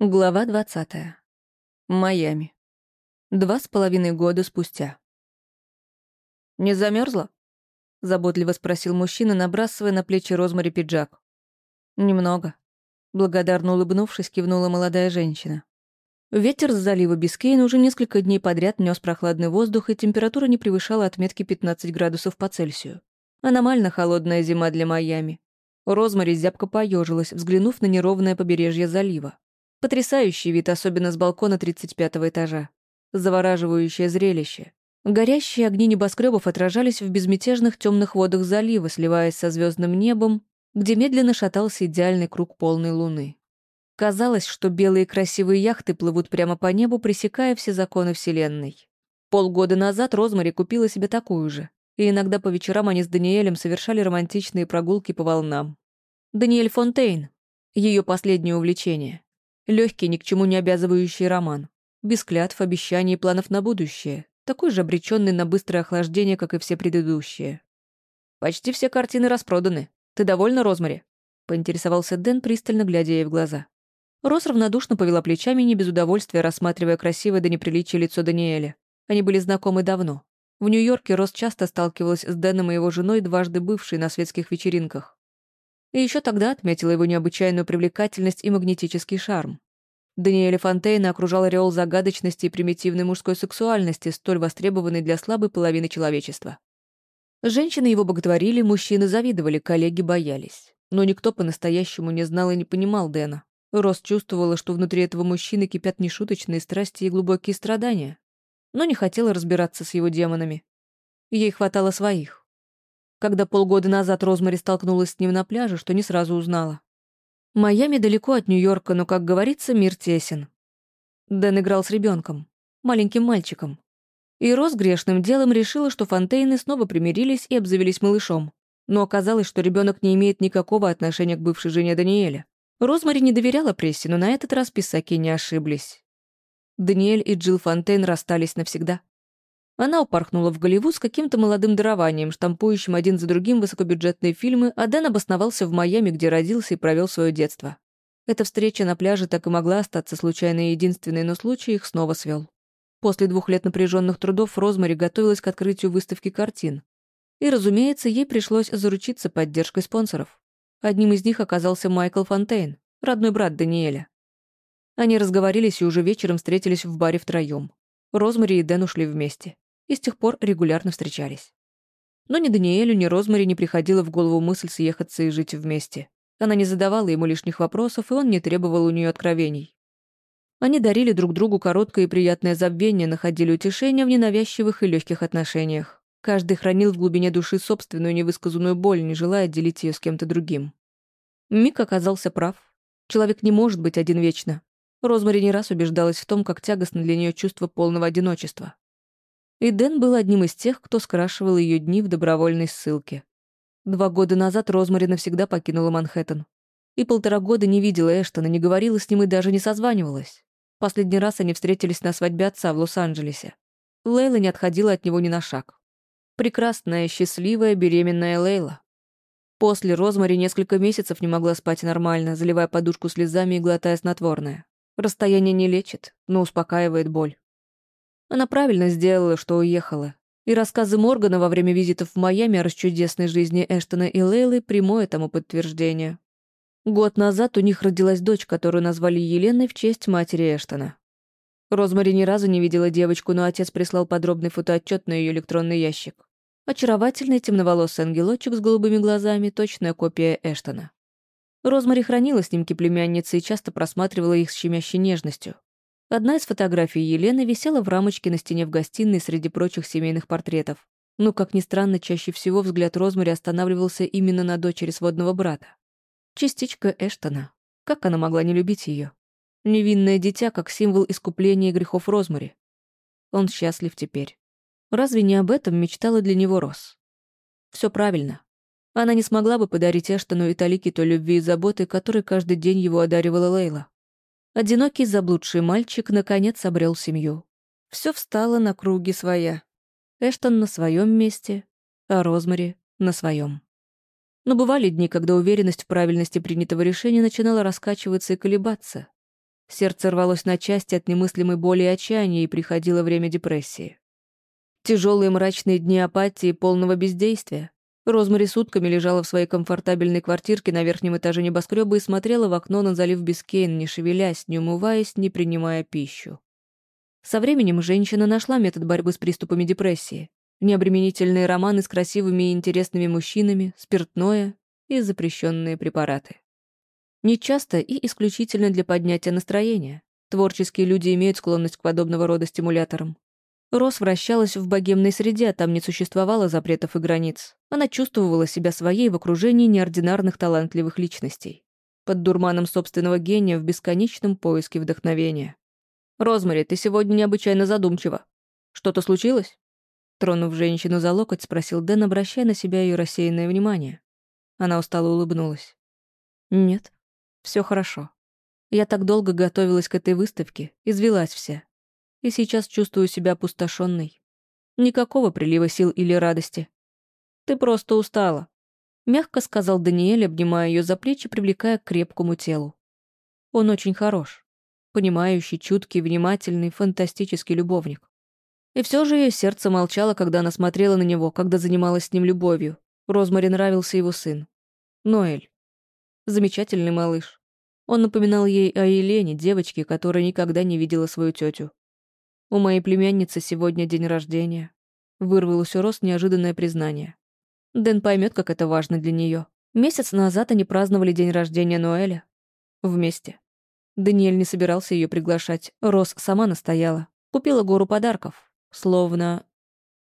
Глава 20. Майами. Два с половиной года спустя. «Не замерзла? заботливо спросил мужчина, набрасывая на плечи Розмари пиджак. «Немного», — благодарно улыбнувшись, кивнула молодая женщина. Ветер с залива Бискейн уже несколько дней подряд нес прохладный воздух, и температура не превышала отметки 15 градусов по Цельсию. Аномально холодная зима для Майами. Розмари зябко поежилась, взглянув на неровное побережье залива. Потрясающий вид, особенно с балкона 35 этажа. Завораживающее зрелище. Горящие огни небоскребов отражались в безмятежных темных водах залива, сливаясь со звездным небом, где медленно шатался идеальный круг полной луны. Казалось, что белые красивые яхты плывут прямо по небу, пресекая все законы Вселенной. Полгода назад Розмари купила себе такую же, и иногда по вечерам они с Даниэлем совершали романтичные прогулки по волнам. Даниэль Фонтейн — ее последнее увлечение. Легкий, ни к чему не обязывающий роман. Без клятв, обещаний и планов на будущее. Такой же обреченный на быстрое охлаждение, как и все предыдущие. «Почти все картины распроданы. Ты довольна, Розмари?» — поинтересовался Дэн, пристально глядя ей в глаза. Рос равнодушно повела плечами, не без удовольствия рассматривая красивое до неприличия лицо Даниэля. Они были знакомы давно. В Нью-Йорке Рос часто сталкивалась с Дэном и его женой, дважды бывшей на светских вечеринках. И еще тогда отметила его необычайную привлекательность и магнетический шарм. Даниэля Фонтейна окружал ореол загадочности и примитивной мужской сексуальности, столь востребованной для слабой половины человечества. Женщины его боготворили, мужчины завидовали, коллеги боялись. Но никто по-настоящему не знал и не понимал Дэна. Рос чувствовала, что внутри этого мужчины кипят нешуточные страсти и глубокие страдания. Но не хотела разбираться с его демонами. Ей хватало своих когда полгода назад Розмари столкнулась с ним на пляже, что не сразу узнала. Майами далеко от Нью-Йорка, но, как говорится, мир тесен. Дэн играл с ребенком, маленьким мальчиком. И Роз грешным делом решила, что Фонтейны снова примирились и обзавелись малышом. Но оказалось, что ребенок не имеет никакого отношения к бывшей жене Даниэля. Розмари не доверяла прессе, но на этот раз писаки не ошиблись. Даниэль и Джилл Фонтейн расстались навсегда. Она упорхнула в Голливуд с каким-то молодым дарованием, штампующим один за другим высокобюджетные фильмы, а Дэн обосновался в Майами, где родился и провел свое детство. Эта встреча на пляже так и могла остаться случайной и единственной, но случай их снова свел. После двух лет напряженных трудов Розмари готовилась к открытию выставки картин. И, разумеется, ей пришлось заручиться поддержкой спонсоров. Одним из них оказался Майкл Фонтейн, родной брат Даниэля. Они разговорились и уже вечером встретились в баре втроем. Розмари и Дэн ушли вместе и с тех пор регулярно встречались. Но ни Даниэлю, ни Розмари не приходила в голову мысль съехаться и жить вместе. Она не задавала ему лишних вопросов, и он не требовал у нее откровений. Они дарили друг другу короткое и приятное забвение, находили утешение в ненавязчивых и легких отношениях. Каждый хранил в глубине души собственную невысказанную боль, не желая делить ее с кем-то другим. Мик оказался прав. Человек не может быть один вечно. Розмари не раз убеждалась в том, как тягостно для нее чувство полного одиночества. И Дэн был одним из тех, кто скрашивал ее дни в добровольной ссылке. Два года назад Розмари навсегда покинула Манхэттен. И полтора года не видела Эштона, не говорила с ним и даже не созванивалась. Последний раз они встретились на свадьбе отца в Лос-Анджелесе. Лейла не отходила от него ни на шаг. Прекрасная, счастливая, беременная Лейла. После Розмари несколько месяцев не могла спать нормально, заливая подушку слезами и глотая снотворное. Расстояние не лечит, но успокаивает боль. Она правильно сделала, что уехала. И рассказы Моргана во время визитов в Майами о расчудесной жизни Эштона и Лейлы прямое тому подтверждение. Год назад у них родилась дочь, которую назвали Еленой в честь матери Эштона. Розмари ни разу не видела девочку, но отец прислал подробный фотоотчет на ее электронный ящик. Очаровательный темноволосый ангелочек с голубыми глазами, точная копия Эштона. Розмари хранила снимки племянницы и часто просматривала их с щемящей нежностью. Одна из фотографий Елены висела в рамочке на стене в гостиной среди прочих семейных портретов. Но, как ни странно, чаще всего взгляд Розмари останавливался именно на дочери сводного брата. Частичка Эштона. Как она могла не любить ее? Невинное дитя, как символ искупления грехов Розмари. Он счастлив теперь. Разве не об этом мечтала для него Роз? Все правильно. Она не смогла бы подарить Эштону и Талике той любви и заботы, которой каждый день его одаривала Лейла. Одинокий заблудший мальчик наконец обрел семью. Все встало на круги своя. Эштон на своем месте, а Розмари на своем. Но бывали дни, когда уверенность в правильности принятого решения начинала раскачиваться и колебаться. Сердце рвалось на части от немыслимой боли и отчаяния, и приходило время депрессии. Тяжелые мрачные дни апатии и полного бездействия. Розмари сутками лежала в своей комфортабельной квартирке на верхнем этаже небоскреба и смотрела в окно на залив Бискейн, не шевелясь, не умываясь, не принимая пищу. Со временем женщина нашла метод борьбы с приступами депрессии. Необременительные романы с красивыми и интересными мужчинами, спиртное и запрещенные препараты. Нечасто и исключительно для поднятия настроения. Творческие люди имеют склонность к подобного рода стимуляторам. Рос вращалась в богемной среде, а там не существовало запретов и границ. Она чувствовала себя своей в окружении неординарных талантливых личностей. Под дурманом собственного гения в бесконечном поиске вдохновения. «Розмари, ты сегодня необычайно задумчива. Что-то случилось?» Тронув женщину за локоть, спросил Дэн, обращая на себя ее рассеянное внимание. Она устало улыбнулась. «Нет, все хорошо. Я так долго готовилась к этой выставке, извелась вся и сейчас чувствую себя опустошенной. Никакого прилива сил или радости. Ты просто устала. Мягко сказал Даниэль, обнимая ее за плечи, привлекая к крепкому телу. Он очень хорош. Понимающий, чуткий, внимательный, фантастический любовник. И все же ее сердце молчало, когда она смотрела на него, когда занималась с ним любовью. Розмари нравился его сын. Ноэль. Замечательный малыш. Он напоминал ей о Елене, девочке, которая никогда не видела свою тетю. У моей племянницы сегодня день рождения. Вырвалось у Рос неожиданное признание. Дэн поймет, как это важно для нее. Месяц назад они праздновали день рождения Ноэля. Вместе. Даниэль не собирался ее приглашать. Рос сама настояла. Купила гору подарков. Словно...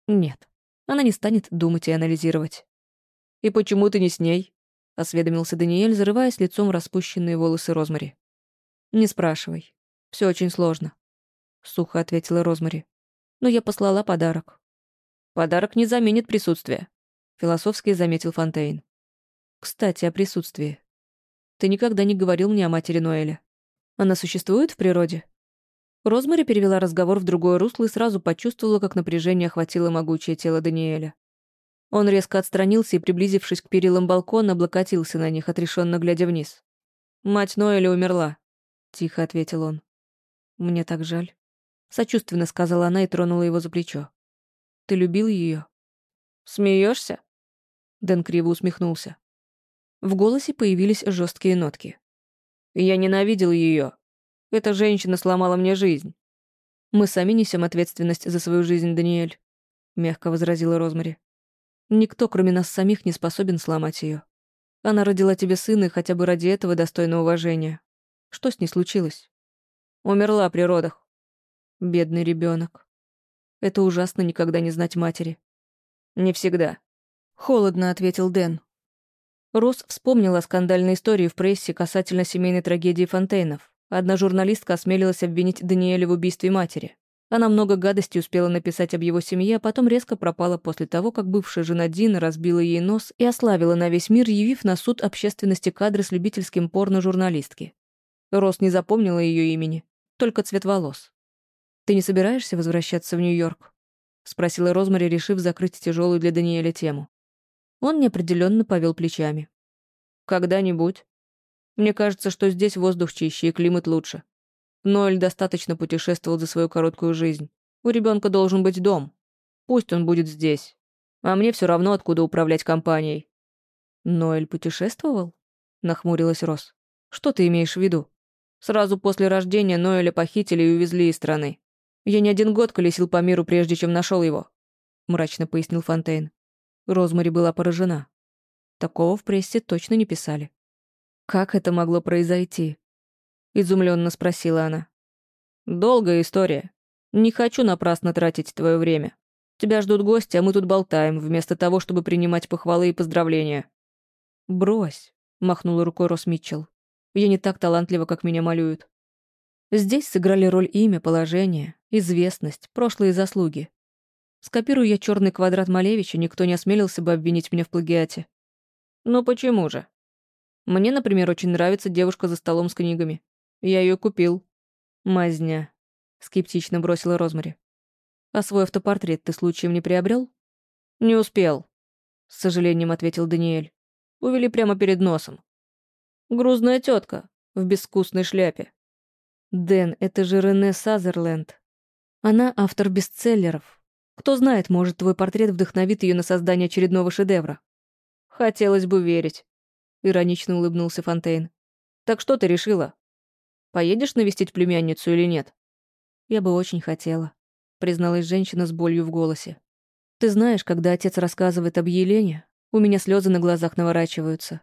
Нет. Она не станет думать и анализировать. «И почему ты не с ней?» — осведомился Даниэль, зарываясь лицом в распущенные волосы Розмари. «Не спрашивай. Все очень сложно. — сухо ответила Розмари. «Но я послала подарок». «Подарок не заменит присутствие», — философски заметил Фонтейн. «Кстати, о присутствии. Ты никогда не говорил мне о матери Ноэля. Она существует в природе?» Розмари перевела разговор в другое русло и сразу почувствовала, как напряжение охватило могучее тело Даниэля. Он резко отстранился и, приблизившись к перилам балкона, облокотился на них, отрешенно глядя вниз. «Мать Ноэля умерла», — тихо ответил он. «Мне так жаль». Сочувственно сказала она и тронула его за плечо. «Ты любил ее? Смеешься? Дэн криво усмехнулся. В голосе появились жесткие нотки. «Я ненавидел ее. Эта женщина сломала мне жизнь». «Мы сами несем ответственность за свою жизнь, Даниэль», — мягко возразила Розмари. «Никто, кроме нас самих, не способен сломать ее. Она родила тебе сына, и хотя бы ради этого достойна уважения. Что с ней случилось?» «Умерла при родах. Бедный ребенок. Это ужасно никогда не знать матери. Не всегда. Холодно, ответил Дэн. Рос вспомнила скандальные истории в прессе касательно семейной трагедии Фонтейнов. Одна журналистка осмелилась обвинить Даниэля в убийстве матери. Она много гадостей успела написать об его семье, а потом резко пропала после того, как бывшая жена Дина разбила ей нос и ославила на весь мир, явив на суд общественности кадры с любительским порно журналистки. Рос не запомнила ее имени, только цвет волос. «Ты не собираешься возвращаться в Нью-Йорк?» — спросила Розмари, решив закрыть тяжелую для Даниэля тему. Он неопределенно повел плечами. «Когда-нибудь. Мне кажется, что здесь воздух чище и климат лучше. Ноэль достаточно путешествовал за свою короткую жизнь. У ребенка должен быть дом. Пусть он будет здесь. А мне все равно, откуда управлять компанией». «Ноэль путешествовал?» — нахмурилась Рос. «Что ты имеешь в виду?» Сразу после рождения Ноэля похитили и увезли из страны. Я не один год колесил по миру, прежде чем нашел его», — мрачно пояснил Фонтейн. Розмари была поражена. Такого в прессе точно не писали. «Как это могло произойти?» — изумленно спросила она. «Долгая история. Не хочу напрасно тратить твое время. Тебя ждут гости, а мы тут болтаем, вместо того, чтобы принимать похвалы и поздравления». «Брось», — махнула рукой Рос Митчелл. «Я не так талантлива, как меня малюют. Здесь сыграли роль имя, положение, известность, прошлые заслуги. Скопирую я черный квадрат Малевича, никто не осмелился бы обвинить меня в плагиате. Ну почему же? Мне, например, очень нравится девушка за столом с книгами. Я ее купил. Мазня. Скептично бросила Розмари. А свой автопортрет ты случаем не приобрел? Не успел. С сожалением ответил Даниэль. Увели прямо перед носом. Грузная тетка в безвкусной шляпе. «Дэн, это же Рене Сазерленд. Она автор бестселлеров. Кто знает, может, твой портрет вдохновит ее на создание очередного шедевра». «Хотелось бы верить», — иронично улыбнулся Фонтейн. «Так что ты решила? Поедешь навестить племянницу или нет?» «Я бы очень хотела», — призналась женщина с болью в голосе. «Ты знаешь, когда отец рассказывает об Елене, у меня слезы на глазах наворачиваются.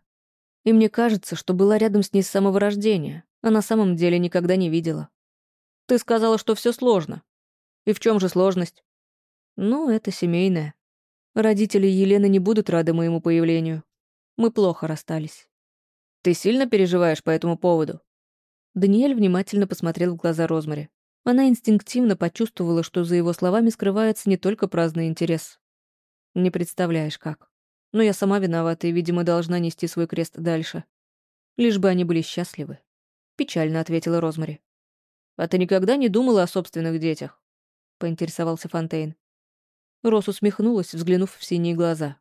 И мне кажется, что была рядом с ней с самого рождения, а на самом деле никогда не видела. Ты сказала, что все сложно. И в чем же сложность? Ну, это семейное. Родители Елены не будут рады моему появлению. Мы плохо расстались. Ты сильно переживаешь по этому поводу? Даниэль внимательно посмотрел в глаза Розмари. Она инстинктивно почувствовала, что за его словами скрывается не только праздный интерес. Не представляешь, как. Но я сама виновата и, видимо, должна нести свой крест дальше. Лишь бы они были счастливы. Печально ответила Розмари. «А ты никогда не думала о собственных детях?» — поинтересовался Фонтейн. Рос усмехнулась, взглянув в синие глаза.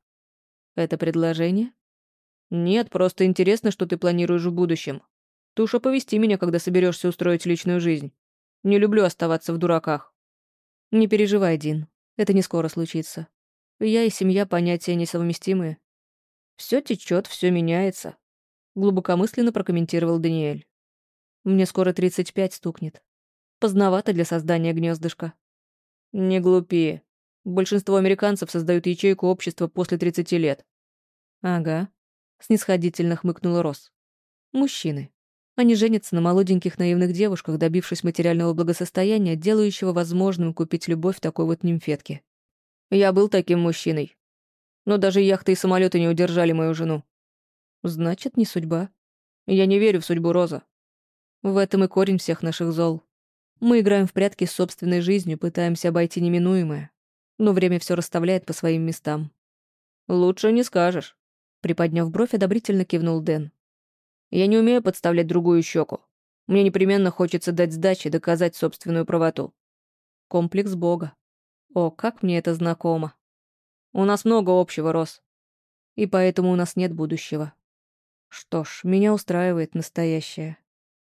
«Это предложение?» «Нет, просто интересно, что ты планируешь в будущем. Ты уж оповести меня, когда соберешься устроить личную жизнь. Не люблю оставаться в дураках». «Не переживай, Дин. Это не скоро случится. Я и семья понятия несовместимые. Все течет, все меняется», — глубокомысленно прокомментировал Даниэль. «Мне скоро 35 стукнет. Поздновато для создания гнездышка». «Не глупи. Большинство американцев создают ячейку общества после 30 лет. Ага. Снисходительно хмыкнула Рос. Мужчины. Они женятся на молоденьких наивных девушках, добившись материального благосостояния, делающего возможным купить любовь такой вот нимфетки. Я был таким мужчиной. Но даже яхты и самолеты не удержали мою жену. Значит, не судьба. Я не верю в судьбу Роза. В этом и корень всех наших зол. Мы играем в прятки с собственной жизнью, пытаемся обойти неминуемое но время все расставляет по своим местам. «Лучше не скажешь», — приподняв бровь, одобрительно кивнул Дэн. «Я не умею подставлять другую щеку. Мне непременно хочется дать сдачи, доказать собственную правоту. Комплекс Бога. О, как мне это знакомо. У нас много общего, Рос. И поэтому у нас нет будущего. Что ж, меня устраивает настоящее».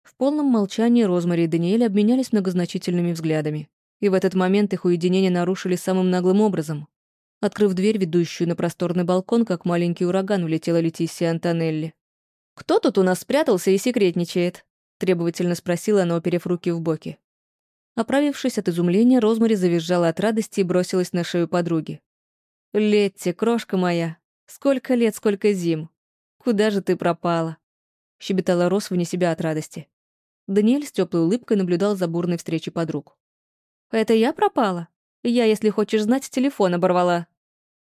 В полном молчании Розмари и Даниэль обменялись многозначительными взглядами. И в этот момент их уединение нарушили самым наглым образом. Открыв дверь, ведущую на просторный балкон, как маленький ураган, влетела Летисия Антонелли. «Кто тут у нас спрятался и секретничает?» — требовательно спросила она, уперев руки в боки. Оправившись от изумления, Розмари завизжала от радости и бросилась на шею подруги. «Летти, крошка моя, сколько лет, сколько зим. Куда же ты пропала?» — щебетала Рос вне себя от радости. Даниэль с теплой улыбкой наблюдал за бурной встречей подруг. «Это я пропала? Я, если хочешь знать, телефон оборвала.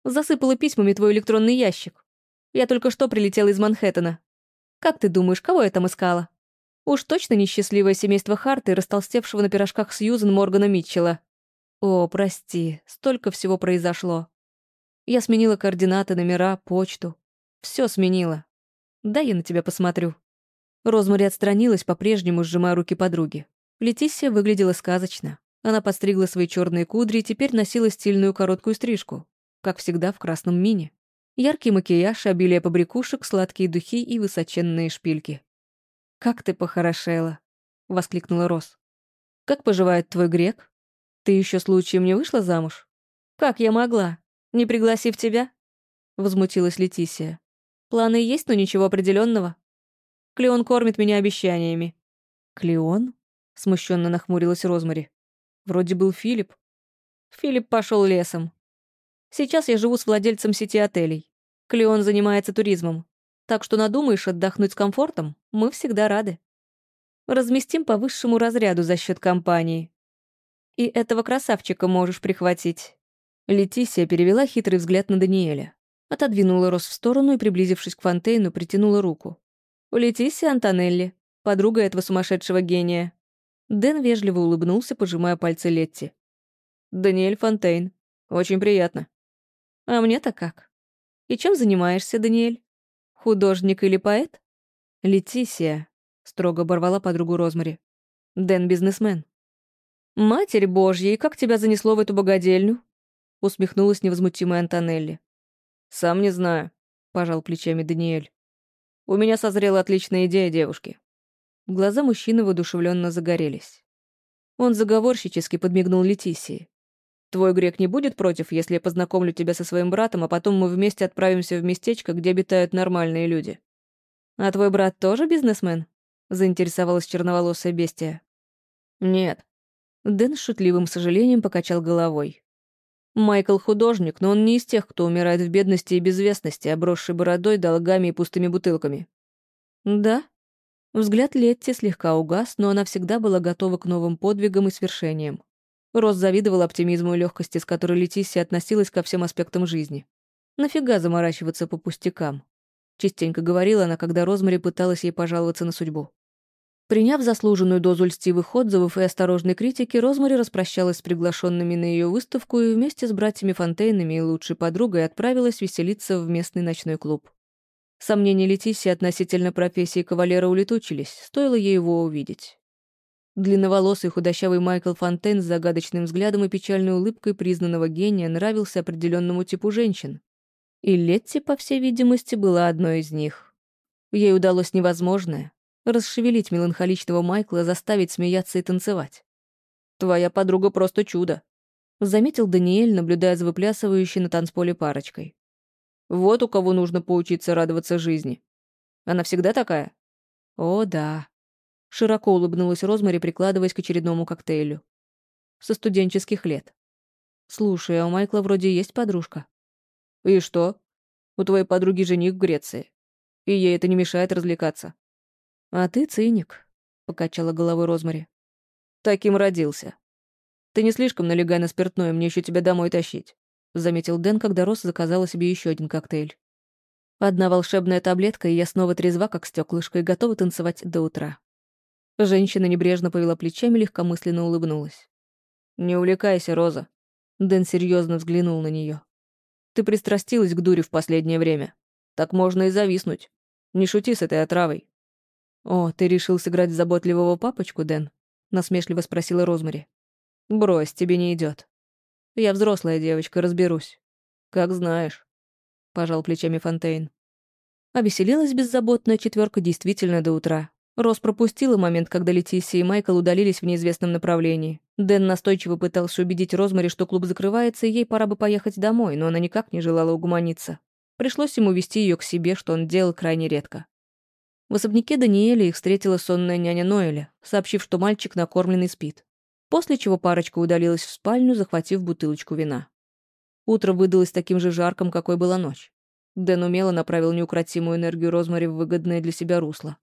Засыпала письмами твой электронный ящик. Я только что прилетела из Манхэттена. Как ты думаешь, кого я там искала? Уж точно несчастливое семейство Харта и растолстевшего на пирожках Сьюзен Моргана Митчелла. О, прости, столько всего произошло. Я сменила координаты, номера, почту. Все сменила. Да, я на тебя посмотрю. Розмари отстранилась, по-прежнему сжимая руки подруги. Летисия выглядела сказочно. Она подстригла свои черные кудри и теперь носила стильную короткую стрижку, как всегда в красном мини. Яркий макияж, обилие побрякушек, сладкие духи и высоченные шпильки. «Как ты похорошела!» — воскликнула Рос. «Как поживает твой грек? Ты еще случаем не вышла замуж?» «Как я могла? Не пригласив тебя?» — возмутилась Летисия. «Планы есть, но ничего определенного. Клеон кормит меня обещаниями». «Клеон?» — смущенно нахмурилась Розмари. Вроде был Филипп. Филипп пошел лесом. Сейчас я живу с владельцем сети отелей. Клеон занимается туризмом. Так что надумаешь отдохнуть с комфортом, мы всегда рады. Разместим по высшему разряду за счет компании. И этого красавчика можешь прихватить. Летисия перевела хитрый взгляд на Даниэля. Отодвинула Рос в сторону и, приблизившись к Фонтейну, притянула руку. «Летисия Антонелли, подруга этого сумасшедшего гения. Дэн вежливо улыбнулся, пожимая пальцы Летти. «Даниэль Фонтейн. Очень приятно». «А мне-то как? И чем занимаешься, Даниэль? Художник или поэт?» «Летисия», — строго оборвала подругу Розмари. «Дэн бизнесмен». «Матерь Божья, и как тебя занесло в эту богадельню?» — усмехнулась невозмутимая Антонелли. «Сам не знаю», — пожал плечами Даниэль. «У меня созрела отличная идея девушки. Глаза мужчины воодушевленно загорелись. Он заговорщически подмигнул Летисии. «Твой грек не будет против, если я познакомлю тебя со своим братом, а потом мы вместе отправимся в местечко, где обитают нормальные люди». «А твой брат тоже бизнесмен?» — заинтересовалась черноволосая бестия. «Нет». Дэн с шутливым сожалением покачал головой. Майкл художник, но он не из тех, кто умирает в бедности и безвестности, обросший бородой, долгами и пустыми бутылками. Да. Взгляд Летти слегка угас, но она всегда была готова к новым подвигам и свершениям. Рос завидовал оптимизму и легкости, с которой Летисия относилась ко всем аспектам жизни. Нафига заморачиваться по пустякам? Частенько говорила она, когда Розмари пыталась ей пожаловаться на судьбу. Приняв заслуженную дозу льстивых отзывов и осторожной критики, Розмари распрощалась с приглашенными на ее выставку и вместе с братьями Фонтейнами и лучшей подругой отправилась веселиться в местный ночной клуб. Сомнения Летисии относительно профессии кавалера улетучились, стоило ей его увидеть. Длинноволосый худощавый Майкл Фонтейн с загадочным взглядом и печальной улыбкой признанного гения нравился определенному типу женщин. И Летти, по всей видимости, была одной из них. Ей удалось невозможное расшевелить меланхоличного Майкла, заставить смеяться и танцевать. «Твоя подруга просто чудо», — заметил Даниэль, наблюдая за выплясывающей на танцполе парочкой. «Вот у кого нужно поучиться радоваться жизни. Она всегда такая?» «О, да», — широко улыбнулась Розмари, прикладываясь к очередному коктейлю. «Со студенческих лет. Слушай, а у Майкла вроде есть подружка». «И что? У твоей подруги жених в Греции. И ей это не мешает развлекаться. «А ты циник», — покачала головой Розмари. «Таким родился. Ты не слишком налегай на спиртное, мне еще тебя домой тащить», — заметил Дэн, когда Рос заказала себе еще один коктейль. «Одна волшебная таблетка, и я снова трезва, как стеклышко, и готова танцевать до утра». Женщина небрежно повела плечами, легкомысленно улыбнулась. «Не увлекайся, Роза». Дэн серьезно взглянул на нее. «Ты пристрастилась к дуре в последнее время. Так можно и зависнуть. Не шути с этой отравой. «О, ты решил сыграть заботливого папочку, Дэн?» — насмешливо спросила Розмари. «Брось, тебе не идет. Я взрослая девочка, разберусь. Как знаешь», — пожал плечами Фонтейн. Обеселилась беззаботная четверка действительно до утра. Рос пропустила момент, когда Летисия и Майкл удалились в неизвестном направлении. Дэн настойчиво пытался убедить Розмари, что клуб закрывается, и ей пора бы поехать домой, но она никак не желала угуманиться. Пришлось ему вести ее к себе, что он делал крайне редко. В особняке Даниэля их встретила сонная няня Ноэля, сообщив, что мальчик накормленный спит. После чего парочка удалилась в спальню, захватив бутылочку вина. Утро выдалось таким же жарким, какой была ночь. Дэн умело направил неукротимую энергию Розмари в выгодное для себя русло.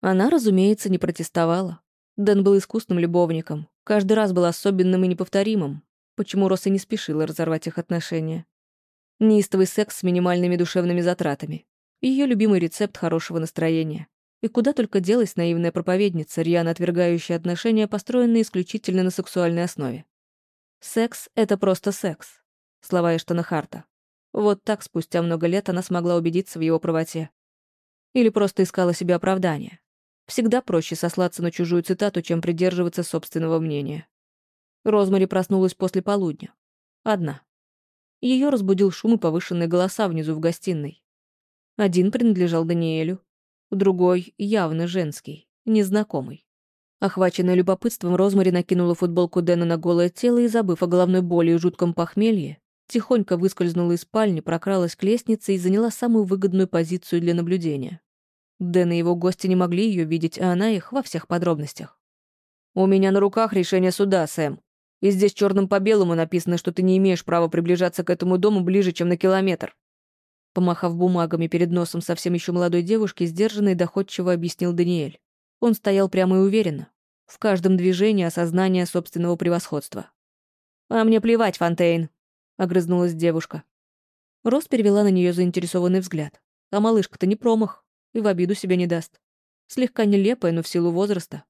Она, разумеется, не протестовала. Дэн был искусным любовником, каждый раз был особенным и неповторимым, почему Роса не спешила разорвать их отношения. Неистовый секс с минимальными душевными затратами. Ее любимый рецепт хорошего настроения. И куда только делась наивная проповедница, рьяно отвергающая отношения, построенные исключительно на сексуальной основе. «Секс — это просто секс», — слова Эштона Харта. Вот так спустя много лет она смогла убедиться в его правоте. Или просто искала себе оправдание. Всегда проще сослаться на чужую цитату, чем придерживаться собственного мнения. Розмари проснулась после полудня. Одна. Ее разбудил шум и повышенные голоса внизу в гостиной. Один принадлежал Даниэлю, другой — явно женский, незнакомый. Охваченная любопытством, Розмари накинула футболку Дэна на голое тело и, забыв о головной боли и жутком похмелье, тихонько выскользнула из спальни, прокралась к лестнице и заняла самую выгодную позицию для наблюдения. Дэн и его гости не могли ее видеть, а она их во всех подробностях. «У меня на руках решение суда, Сэм. И здесь черным по белому написано, что ты не имеешь права приближаться к этому дому ближе, чем на километр. Помахав бумагами перед носом совсем еще молодой девушки, сдержанно и доходчиво объяснил Даниэль. Он стоял прямо и уверенно. В каждом движении осознание собственного превосходства. «А мне плевать, Фонтейн», — огрызнулась девушка. Рос перевела на нее заинтересованный взгляд. А малышка-то не промах и в обиду себя не даст. Слегка нелепая, но в силу возраста.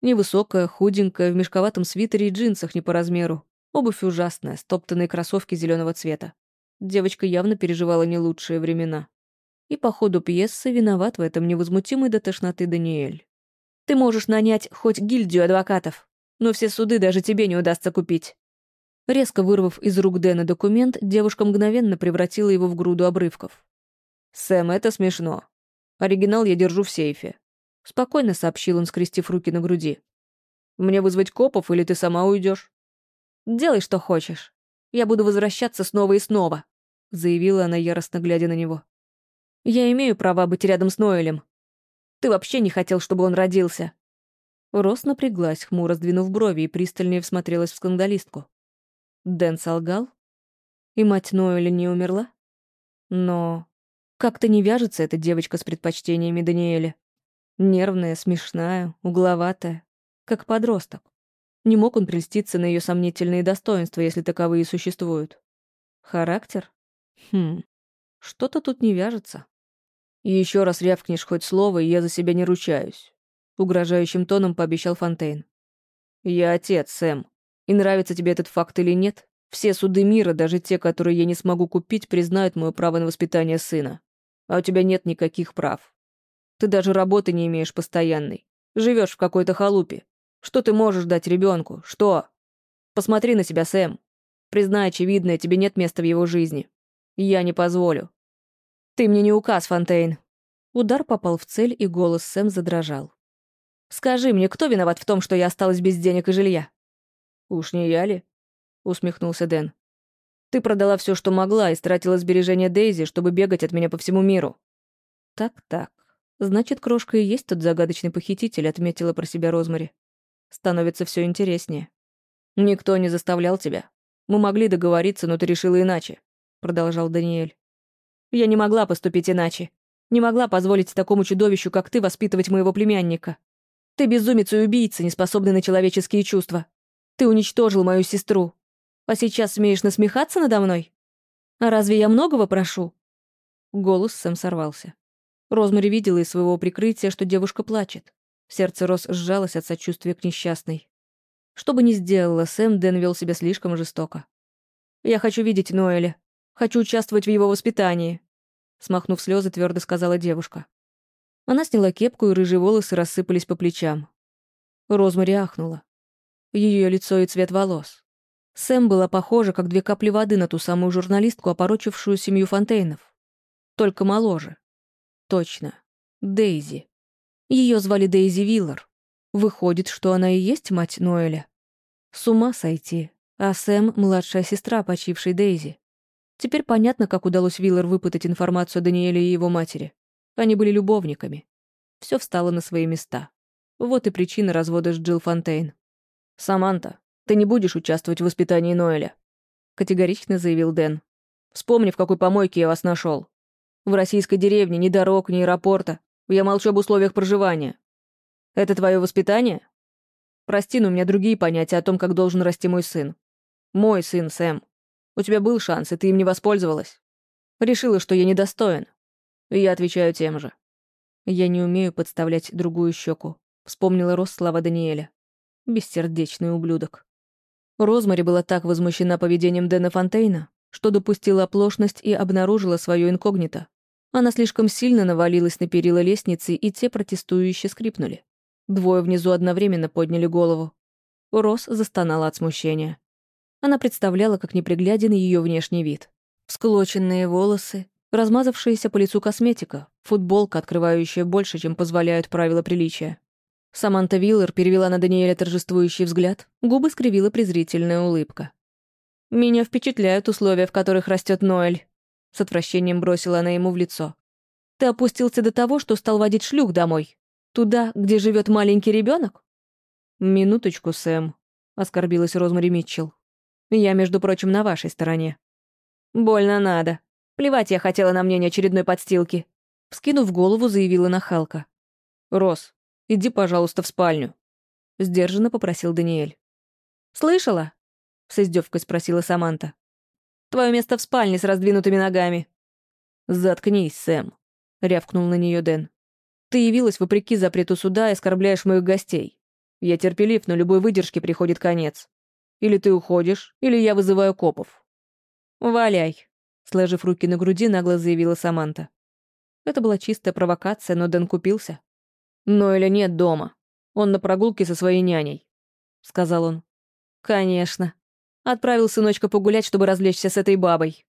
Невысокая, худенькая, в мешковатом свитере и джинсах не по размеру. Обувь ужасная, стоптанные кроссовки зеленого цвета. Девочка явно переживала не лучшие времена. И по ходу пьесы виноват в этом невозмутимый до тошноты Даниэль. «Ты можешь нанять хоть гильдию адвокатов, но все суды даже тебе не удастся купить». Резко вырвав из рук Дэна документ, девушка мгновенно превратила его в груду обрывков. «Сэм, это смешно. Оригинал я держу в сейфе. Спокойно сообщил он, скрестив руки на груди. «Мне вызвать копов, или ты сама уйдешь? «Делай, что хочешь. Я буду возвращаться снова и снова», — заявила она, яростно глядя на него. «Я имею право быть рядом с Ноэлем. Ты вообще не хотел, чтобы он родился». Рос напряглась, хмуро сдвинув брови, и пристальнее всмотрелась в скандалистку. Дэн солгал? И мать Ноэля не умерла? Но как-то не вяжется эта девочка с предпочтениями Даниэля. Нервная, смешная, угловатая, как подросток. Не мог он прельститься на ее сомнительные достоинства, если таковые существуют. Характер? Хм, что-то тут не вяжется. Еще раз рявкнешь хоть слово, и я за себя не ручаюсь. Угрожающим тоном пообещал Фонтейн. Я отец, Сэм. И нравится тебе этот факт или нет, все суды мира, даже те, которые я не смогу купить, признают мое право на воспитание сына. А у тебя нет никаких прав. Ты даже работы не имеешь постоянной. Живешь в какой-то халупе. Что ты можешь дать ребенку? Что? Посмотри на себя, Сэм. Признай очевидное, тебе нет места в его жизни. Я не позволю. Ты мне не указ, Фонтейн. Удар попал в цель, и голос Сэм задрожал. Скажи мне, кто виноват в том, что я осталась без денег и жилья? Уж не я ли? Усмехнулся Дэн. Ты продала все, что могла, и стратила сбережения Дейзи, чтобы бегать от меня по всему миру. Так-так. Значит, крошка и есть тот загадочный похититель, отметила про себя Розмари. Становится все интереснее. «Никто не заставлял тебя. Мы могли договориться, но ты решила иначе», — продолжал Даниэль. «Я не могла поступить иначе. Не могла позволить такому чудовищу, как ты, воспитывать моего племянника. Ты безумец и убийца, не способный на человеческие чувства. Ты уничтожил мою сестру. А сейчас смеешь насмехаться надо мной? А разве я многого прошу?» Голос Сэм сорвался. Розмари видела из своего прикрытия, что девушка плачет. Сердце Рос сжалось от сочувствия к несчастной. Что бы ни сделала Сэм, Дэн вел себя слишком жестоко. «Я хочу видеть Ноэля. Хочу участвовать в его воспитании», смахнув слезы, твердо сказала девушка. Она сняла кепку, и рыжие волосы рассыпались по плечам. Розмари ахнула. Ее лицо и цвет волос. Сэм была похожа, как две капли воды на ту самую журналистку, опорочившую семью Фонтейнов. Только моложе. Точно. Дейзи. Ее звали Дейзи Виллар. Выходит, что она и есть мать Ноэля. С ума сойти. А Сэм — младшая сестра почившей Дейзи. Теперь понятно, как удалось Виллар выпытать информацию о Даниэле и его матери. Они были любовниками. Все встало на свои места. Вот и причина развода с Джилл Фонтейн. «Саманта, ты не будешь участвовать в воспитании Ноэля», — категорично заявил Дэн. «Вспомни, в какой помойке я вас нашел. В российской деревне ни дорог, ни аэропорта, я молчу об условиях проживания. Это твое воспитание? Прости, но у меня другие понятия о том, как должен расти мой сын. Мой сын, Сэм. У тебя был шанс, и ты им не воспользовалась. Решила, что я недостоин. И я отвечаю тем же. Я не умею подставлять другую щеку. Вспомнила Рос слова Даниэля. Бессердечный ублюдок. Розмари была так возмущена поведением Дэна Фонтейна, что допустила оплошность и обнаружила свое инкогнито. Она слишком сильно навалилась на перила лестницы, и те протестующе скрипнули. Двое внизу одновременно подняли голову. Рос застонала от смущения. Она представляла, как непригляден ее внешний вид. Всклоченные волосы, размазавшаяся по лицу косметика, футболка, открывающая больше, чем позволяют правила приличия. Саманта Виллер перевела на Даниэля торжествующий взгляд, губы скривила презрительная улыбка. «Меня впечатляют условия, в которых растет Ноэль», с отвращением бросила она ему в лицо. «Ты опустился до того, что стал водить шлюх домой? Туда, где живет маленький ребенок? «Минуточку, Сэм», — оскорбилась Розмари Митчелл. «Я, между прочим, на вашей стороне». «Больно надо. Плевать я хотела на мнение очередной подстилки», — вскинув голову, заявила нахалка. «Рос, иди, пожалуйста, в спальню», — сдержанно попросил Даниэль. «Слышала?» — с издевкой спросила Саманта. Твое место в спальне с раздвинутыми ногами». «Заткнись, Сэм», — рявкнул на нее Дэн. «Ты явилась вопреки запрету суда и оскорбляешь моих гостей. Я терпелив, но любой выдержке приходит конец. Или ты уходишь, или я вызываю копов». «Валяй», — сложив руки на груди, нагло заявила Саманта. Это была чистая провокация, но Дэн купился. «Но или нет дома. Он на прогулке со своей няней», — сказал он. «Конечно», Отправил сыночка погулять, чтобы развлечься с этой бабой.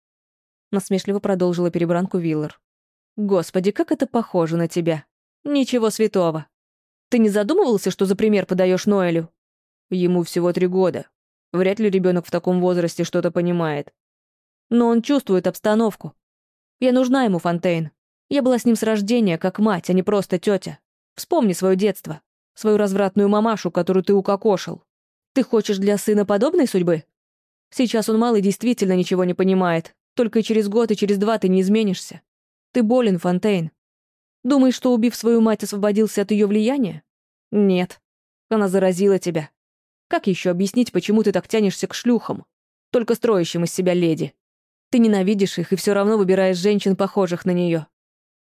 Насмешливо продолжила перебранку Виллар. Господи, как это похоже на тебя. Ничего святого. Ты не задумывался, что за пример подаешь Ноэлю? Ему всего три года. Вряд ли ребенок в таком возрасте что-то понимает. Но он чувствует обстановку. Я нужна ему, Фонтейн. Я была с ним с рождения, как мать, а не просто тетя. Вспомни свое детство, свою развратную мамашу, которую ты укокошил. Ты хочешь для сына подобной судьбы? Сейчас он малый действительно ничего не понимает. Только через год и через два ты не изменишься. Ты болен, Фонтейн. Думаешь, что, убив свою мать, освободился от ее влияния? Нет. Она заразила тебя. Как еще объяснить, почему ты так тянешься к шлюхам? Только строящим из себя леди. Ты ненавидишь их и все равно выбираешь женщин, похожих на нее.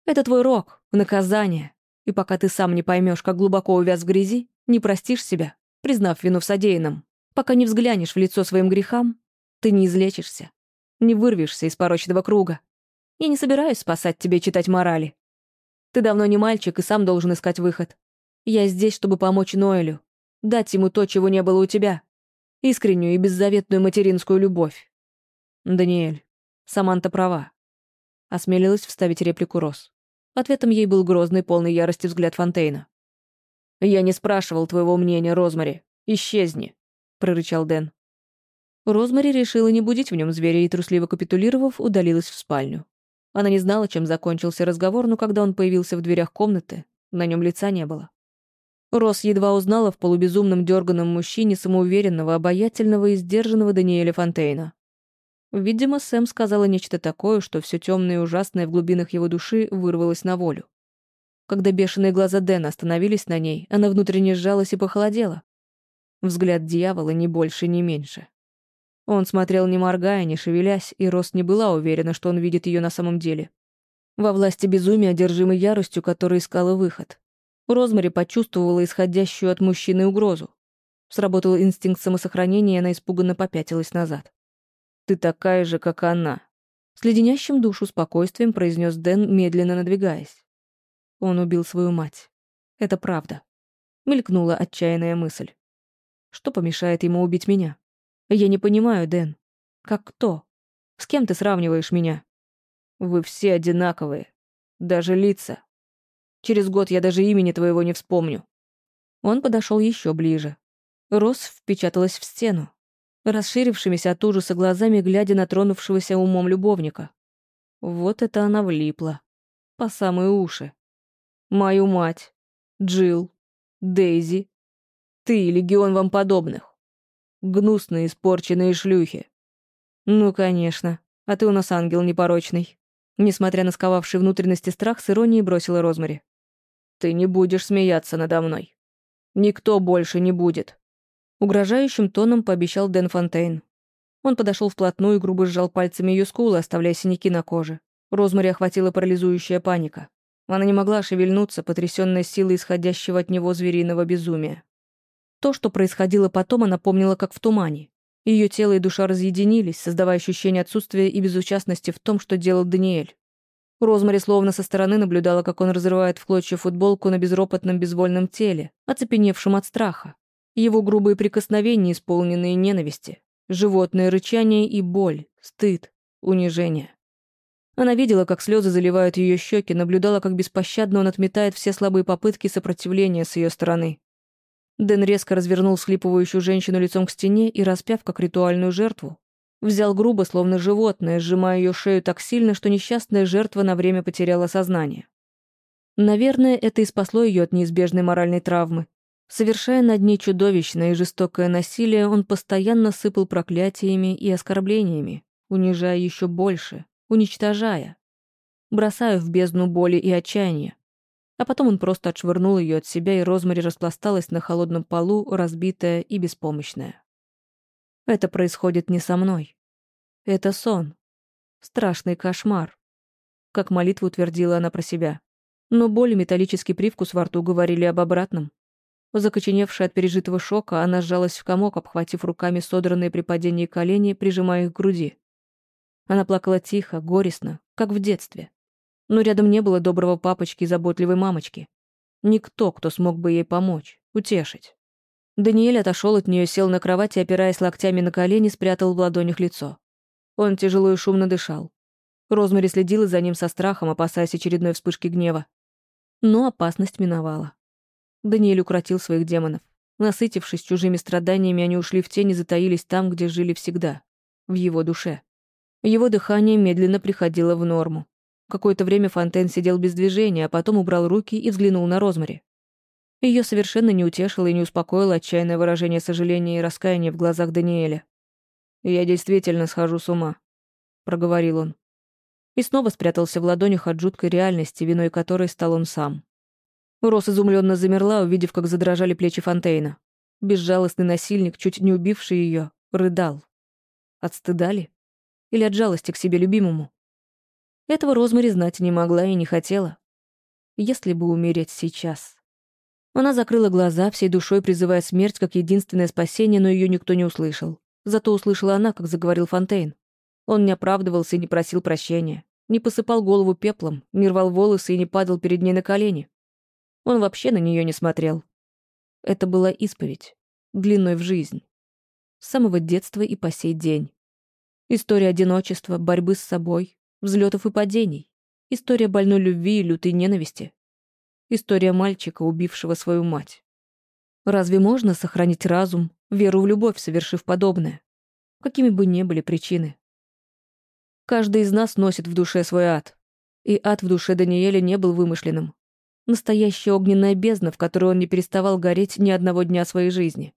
Это твой рок, наказание. И пока ты сам не поймешь, как глубоко увяз в грязи, не простишь себя, признав вину в содеянном, пока не взглянешь в лицо своим грехам, ты не излечишься, не вырвешься из порочного круга. Я не собираюсь спасать тебе читать морали. Ты давно не мальчик и сам должен искать выход. Я здесь, чтобы помочь Ноэлю, дать ему то, чего не было у тебя. Искреннюю и беззаветную материнскую любовь. Даниэль, Саманта права. Осмелилась вставить реплику Рос. Ответом ей был грозный, полный ярости взгляд Фонтейна. «Я не спрашивал твоего мнения, Розмари. Исчезни», — прорычал Дэн. Розмари решила не будить в нем зверя и, трусливо капитулировав, удалилась в спальню. Она не знала, чем закончился разговор, но когда он появился в дверях комнаты, на нем лица не было. Рос едва узнала в полубезумном дерганом мужчине самоуверенного, обаятельного и сдержанного Даниэля Фонтейна. Видимо, Сэм сказала нечто такое, что все темное и ужасное в глубинах его души вырвалось на волю. Когда бешеные глаза Дэна остановились на ней, она внутренне сжалась и похолодела. Взгляд дьявола ни больше, ни меньше. Он смотрел не моргая, не шевелясь, и Рос не была уверена, что он видит ее на самом деле. Во власти безумия, одержимой яростью, которая искала выход. Розмари почувствовала исходящую от мужчины угрозу. Сработал инстинкт самосохранения, и она испуганно попятилась назад. Ты такая же, как она. С леденящим душу спокойствием произнес Дэн, медленно надвигаясь. Он убил свою мать. Это правда. Мелькнула отчаянная мысль. Что помешает ему убить меня? Я не понимаю, Дэн. Как кто? С кем ты сравниваешь меня? Вы все одинаковые. Даже лица. Через год я даже имени твоего не вспомню. Он подошел еще ближе. Рос впечаталась в стену, расширившимися от ужаса глазами, глядя на тронувшегося умом любовника. Вот это она влипла. По самые уши. Мою мать, Джилл, Дейзи, ты и легион вам подобных. Гнусные, испорченные шлюхи. Ну, конечно. А ты у нас ангел непорочный. Несмотря на сковавший внутренности страх, с иронией бросила Розмари. Ты не будешь смеяться надо мной. Никто больше не будет. Угрожающим тоном пообещал Дэн Фонтейн. Он подошел вплотную и грубо сжал пальцами ее скулы, оставляя синяки на коже. Розмари охватила парализующая паника. Она не могла шевельнуться, потрясенная силой исходящего от него звериного безумия. То, что происходило потом, она помнила как в тумане. Ее тело и душа разъединились, создавая ощущение отсутствия и безучастности в том, что делал Даниэль. Розмари словно со стороны наблюдала, как он разрывает в клочья футболку на безропотном безвольном теле, оцепеневшем от страха. Его грубые прикосновения, исполненные ненависти, животное рычание и боль, стыд, унижение. Она видела, как слезы заливают ее щеки, наблюдала, как беспощадно он отметает все слабые попытки сопротивления с ее стороны. Дэн резко развернул схлипывающую женщину лицом к стене и, распяв как ритуальную жертву, взял грубо, словно животное, сжимая ее шею так сильно, что несчастная жертва на время потеряла сознание. Наверное, это и спасло ее от неизбежной моральной травмы, Совершая над ней чудовищное и жестокое насилие, он постоянно сыпал проклятиями и оскорблениями, унижая еще больше, уничтожая, бросая в бездну боли и отчаяния. А потом он просто отшвырнул ее от себя, и Розмари распласталась на холодном полу, разбитая и беспомощная. Это происходит не со мной. Это сон. Страшный кошмар. Как молитву утвердила она про себя. Но боль и металлический привкус во рту говорили об обратном. Закоченевшая от пережитого шока, она сжалась в комок, обхватив руками содранные при падении колени, прижимая их к груди. Она плакала тихо, горестно, как в детстве. Но рядом не было доброго папочки и заботливой мамочки. Никто, кто смог бы ей помочь, утешить. Даниэль отошел от нее, сел на кровати, опираясь локтями на колени, спрятал в ладонях лицо. Он тяжело и шумно дышал. Розмари следила за ним со страхом, опасаясь очередной вспышки гнева. Но опасность миновала. Даниэль укротил своих демонов. Насытившись чужими страданиями, они ушли в тень и затаились там, где жили всегда. В его душе. Его дыхание медленно приходило в норму. Какое-то время Фонтен сидел без движения, а потом убрал руки и взглянул на Розмари. Ее совершенно не утешило и не успокоило отчаянное выражение сожаления и раскаяния в глазах Даниэля. «Я действительно схожу с ума», — проговорил он. И снова спрятался в ладонях от жуткой реальности, виной которой стал он сам. Рос изумленно замерла, увидев, как задрожали плечи Фонтейна. Безжалостный насильник, чуть не убивший ее, рыдал. От стыда ли? Или от жалости к себе любимому? Этого Розмари знать не могла и не хотела. Если бы умереть сейчас. Она закрыла глаза, всей душой призывая смерть как единственное спасение, но ее никто не услышал. Зато услышала она, как заговорил Фонтейн. Он не оправдывался и не просил прощения. Не посыпал голову пеплом, не рвал волосы и не падал перед ней на колени. Он вообще на нее не смотрел. Это была исповедь, длиной в жизнь. С самого детства и по сей день. История одиночества, борьбы с собой, взлетов и падений. История больной любви и лютой ненависти. История мальчика, убившего свою мать. Разве можно сохранить разум, веру в любовь, совершив подобное? Какими бы ни были причины. Каждый из нас носит в душе свой ад. И ад в душе Даниэля не был вымышленным. Настоящая огненная бездна, в которой он не переставал гореть ни одного дня своей жизни.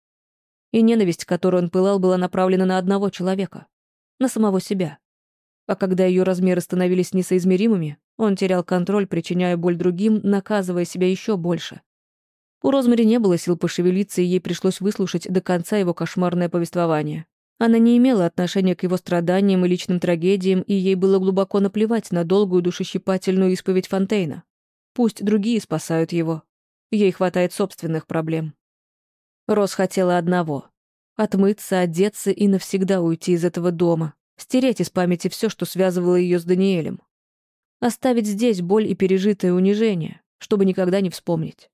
И ненависть, которой он пылал, была направлена на одного человека. На самого себя. А когда ее размеры становились несоизмеримыми, он терял контроль, причиняя боль другим, наказывая себя еще больше. У Розмари не было сил пошевелиться, и ей пришлось выслушать до конца его кошмарное повествование. Она не имела отношения к его страданиям и личным трагедиям, и ей было глубоко наплевать на долгую душещипательную исповедь Фонтейна. Пусть другие спасают его. Ей хватает собственных проблем. Рос хотела одного — отмыться, одеться и навсегда уйти из этого дома, стереть из памяти все, что связывало ее с Даниэлем. Оставить здесь боль и пережитое унижение, чтобы никогда не вспомнить.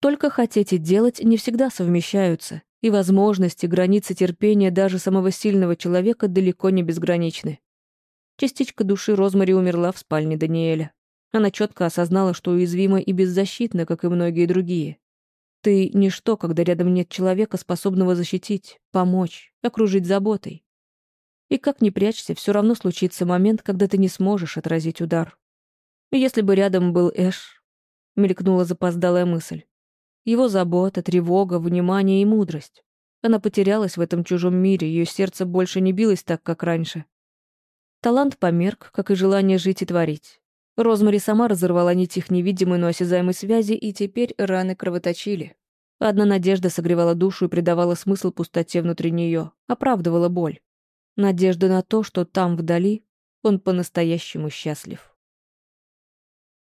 Только хотеть и делать не всегда совмещаются, и возможности, границы терпения даже самого сильного человека далеко не безграничны. Частичка души Розмари умерла в спальне Даниэля. Она четко осознала, что уязвима и беззащитна, как и многие другие. Ты — ничто, когда рядом нет человека, способного защитить, помочь, окружить заботой. И как ни прячься, все равно случится момент, когда ты не сможешь отразить удар. Если бы рядом был Эш, мелькнула запоздалая мысль. Его забота, тревога, внимание и мудрость. Она потерялась в этом чужом мире, ее сердце больше не билось так, как раньше. Талант померк, как и желание жить и творить. Розмари сама разорвала нить их невидимой, но осязаемой связи, и теперь раны кровоточили. Одна надежда согревала душу и придавала смысл пустоте внутри нее, оправдывала боль. Надежда на то, что там, вдали, он по-настоящему счастлив.